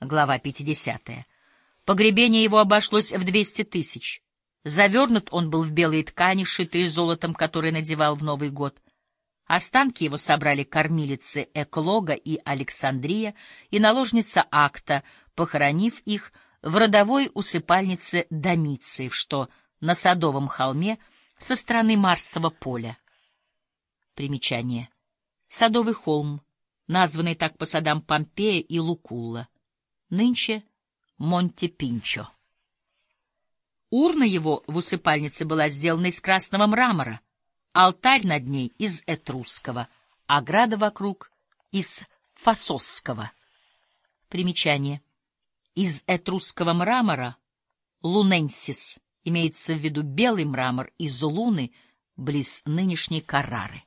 Глава 50. Погребение его обошлось в 200 тысяч. Завернут он был в белые ткани, шитые золотом, которые надевал в Новый год. Останки его собрали кормилицы Эклога и Александрия и наложница Акта, похоронив их в родовой усыпальнице Домициев, что на Садовом холме со стороны Марсового поля. Примечание. Садовый холм, названный так по садам Помпея и Лукулла. Нынче Монте-Пинчо. Урна его в усыпальнице была сделана из красного мрамора, алтарь над ней из этрусского, ограда вокруг из фасосского. Примечание. Из этрусского мрамора луненсис имеется в виду белый мрамор из Луны близ нынешней Каррары.